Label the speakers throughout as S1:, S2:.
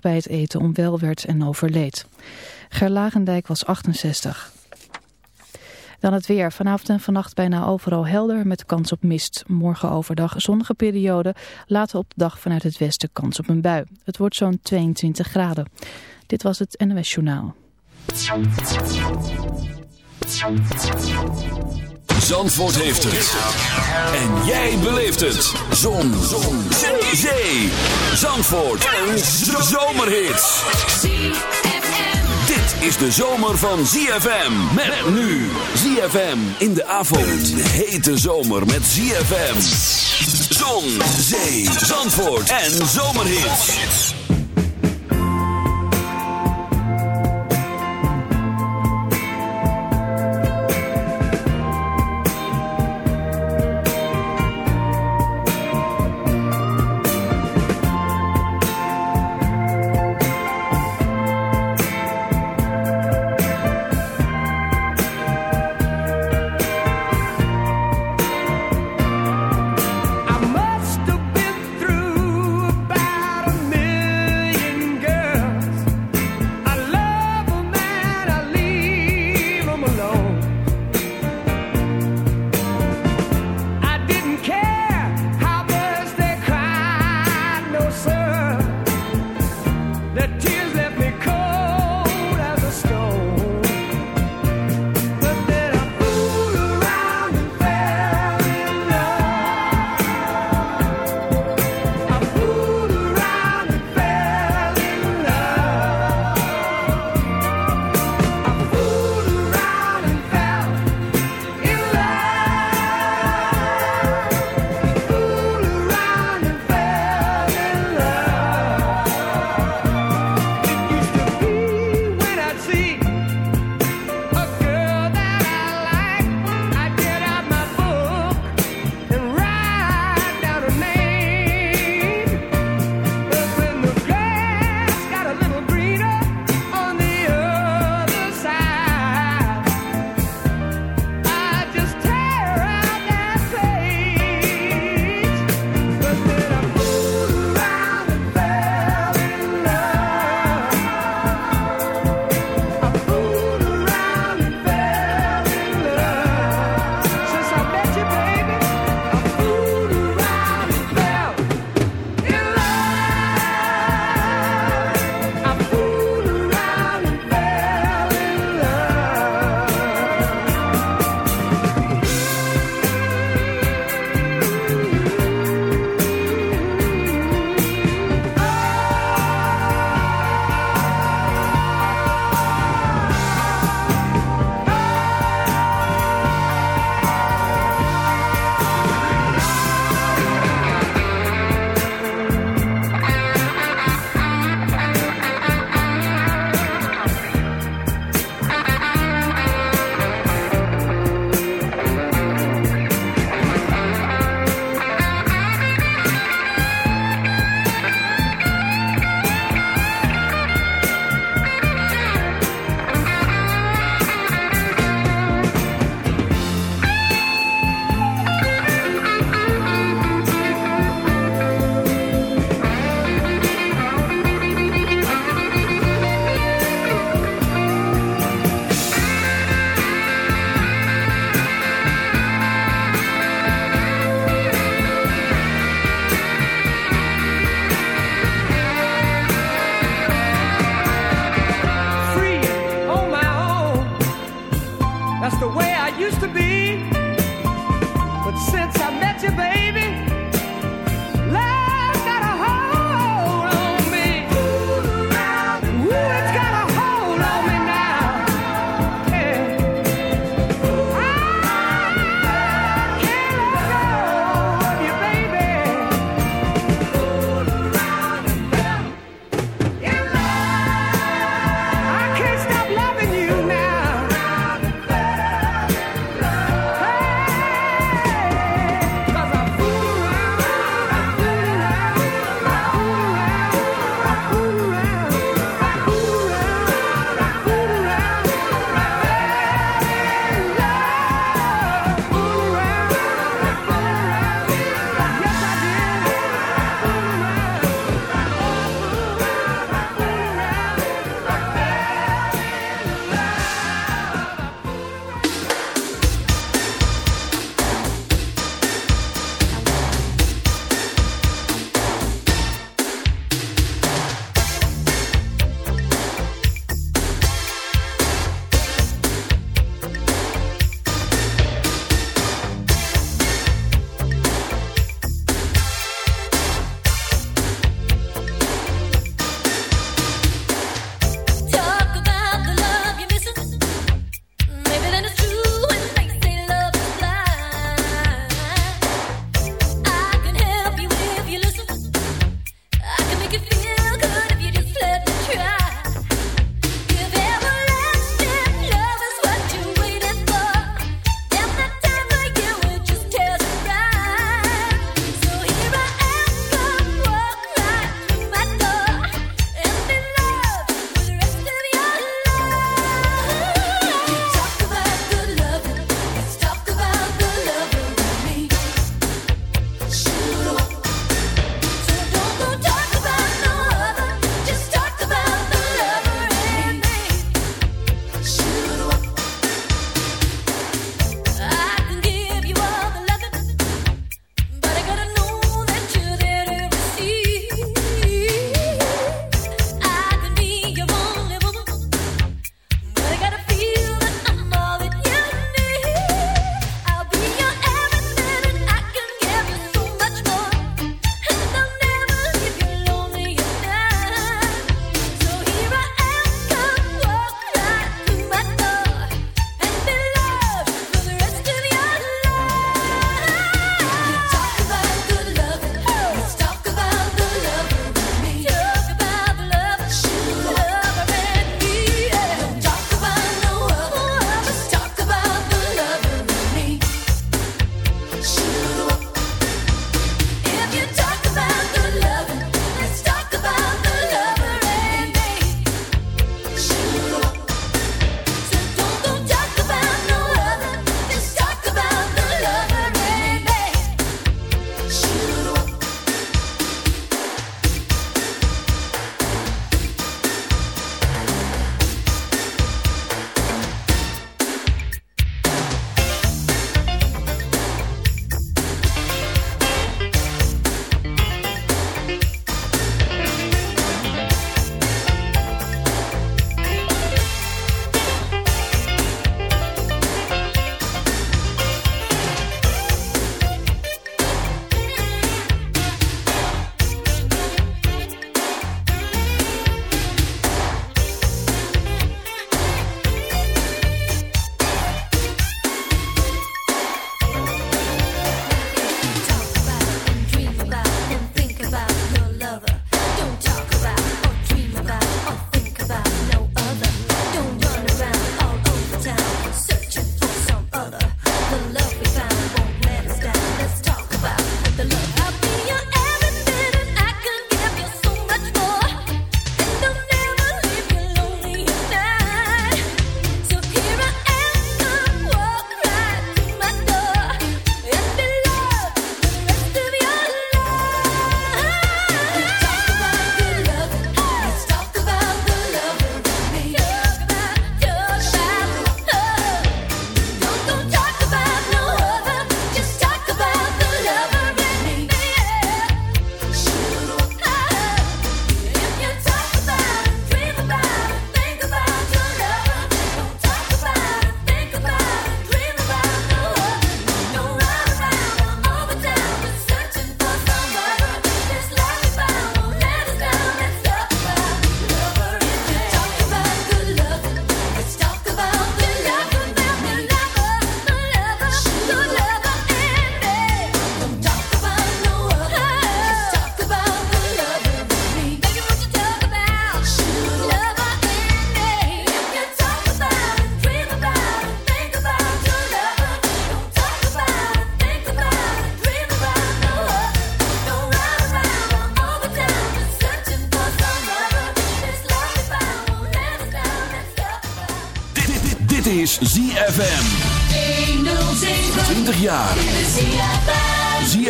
S1: bij het eten onwel werd en overleed. Gerlagendijk was 68. Dan het weer. Vanavond en vannacht bijna overal helder met kans op mist. Morgen overdag zonnige periode. Later op de dag vanuit het westen kans op een bui. Het wordt zo'n 22 graden. Dit was het NOS Journaal.
S2: Zandvoort heeft het. En jij beleeft het. Zon. Zon. Zee. Zandvoort. Een zomerhit. Dit is de zomer van ZFM. Met nu. ZFM in de avond. Hete zomer met ZFM. Zon. Zee. Zandvoort. En zomerhit.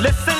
S3: Listen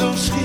S4: angels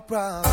S4: your problem.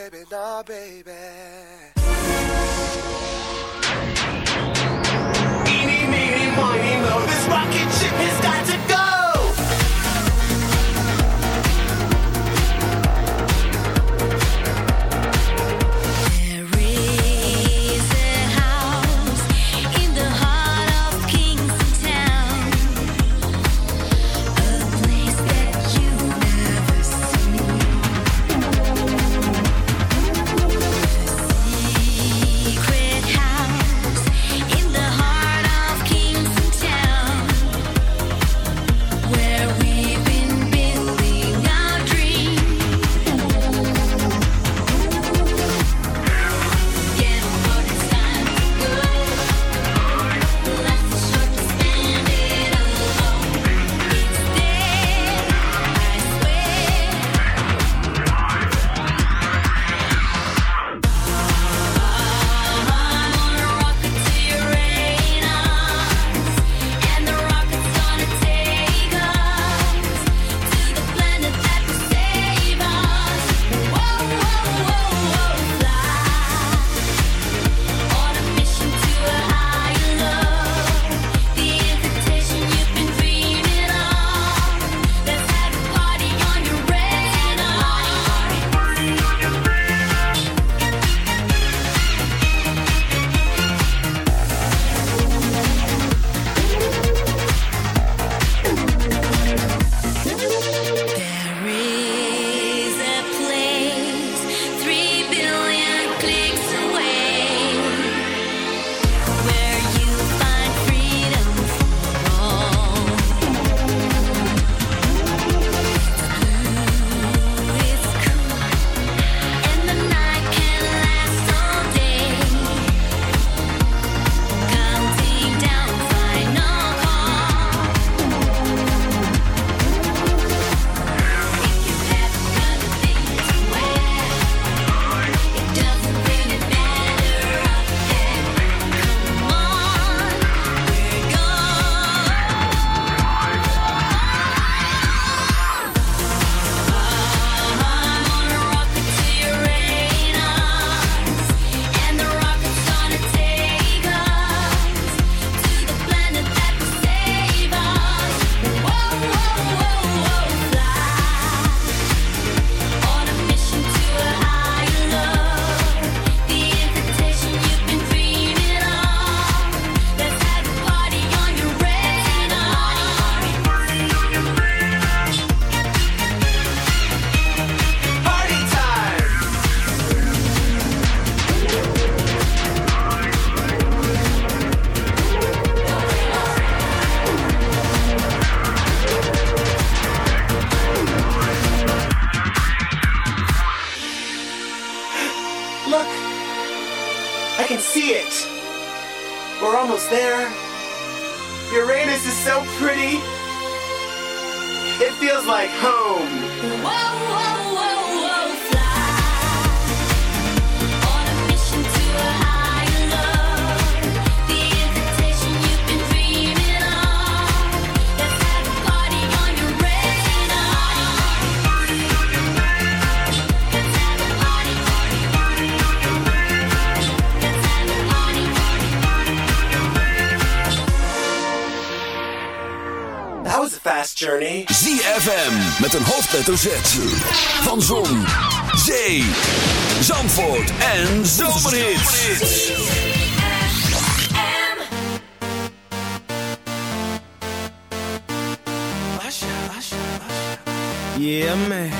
S4: baby,
S5: nah, baby.
S6: Journey.
S7: ZFM met een hoofdletter Z. Van Zon, Zee, Zandvoort en Zomerhits.
S8: Yeah, man.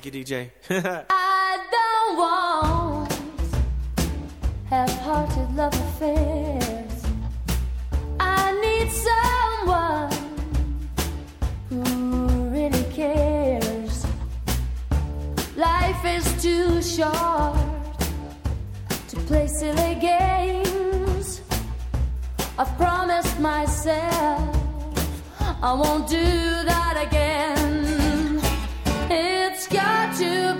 S9: Thank you, DJ.
S10: I don't want half-hearted love affairs. I need someone who really cares. Life is too short to play silly games. I've promised myself I won't do that again to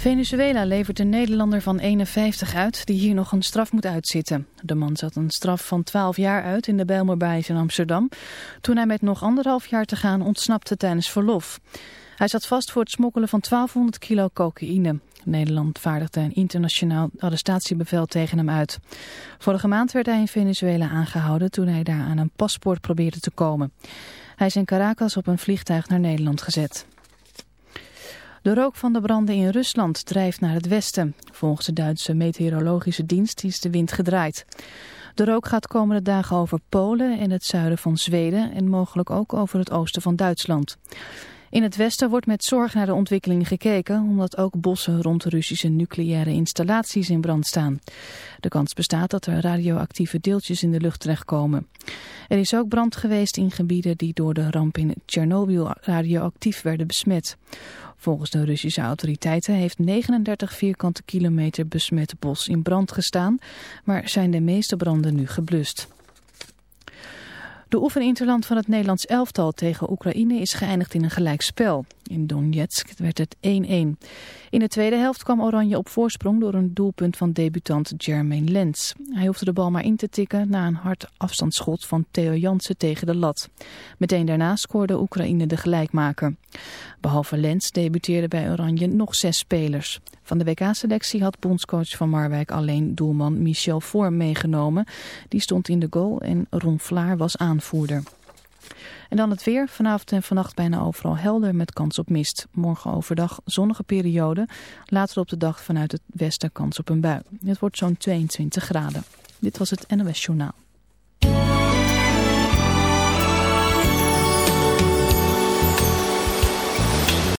S1: Venezuela levert een Nederlander van 51 uit die hier nog een straf moet uitzitten. De man zat een straf van 12 jaar uit in de Bijlmerbaais in Amsterdam... toen hij met nog anderhalf jaar te gaan ontsnapte tijdens verlof. Hij zat vast voor het smokkelen van 1200 kilo cocaïne. Nederland vaardigde een internationaal arrestatiebevel tegen hem uit. Vorige maand werd hij in Venezuela aangehouden toen hij daar aan een paspoort probeerde te komen. Hij is in Caracas op een vliegtuig naar Nederland gezet. De rook van de branden in Rusland drijft naar het westen. Volgens de Duitse meteorologische dienst is de wind gedraaid. De rook gaat komende dagen over Polen en het zuiden van Zweden en mogelijk ook over het oosten van Duitsland. In het westen wordt met zorg naar de ontwikkeling gekeken, omdat ook bossen rond de Russische nucleaire installaties in brand staan. De kans bestaat dat er radioactieve deeltjes in de lucht terechtkomen. Er is ook brand geweest in gebieden die door de ramp in Tsjernobyl radioactief werden besmet. Volgens de Russische autoriteiten heeft 39 vierkante kilometer besmet bos in brand gestaan, maar zijn de meeste branden nu geblust. De oefeninterland van het Nederlands elftal tegen Oekraïne is geëindigd in een gelijkspel. In Donetsk werd het 1-1. In de tweede helft kwam Oranje op voorsprong door een doelpunt van debutant Jermaine Lens. Hij hoefde de bal maar in te tikken na een hard afstandsschot van Theo Jansen tegen de lat. Meteen daarna scoorde Oekraïne de gelijkmaker. Behalve Lens debuteerden bij Oranje nog zes spelers. Van de WK-selectie had bondscoach van Marwijk alleen doelman Michel Vorm meegenomen. Die stond in de goal en Ron Vlaar was aanvoerder. En dan het weer. Vanavond en vannacht bijna overal helder met kans op mist. Morgen overdag zonnige periode. Later op de dag vanuit het westen kans op een bui. Het wordt zo'n 22 graden. Dit was het NOS Journaal.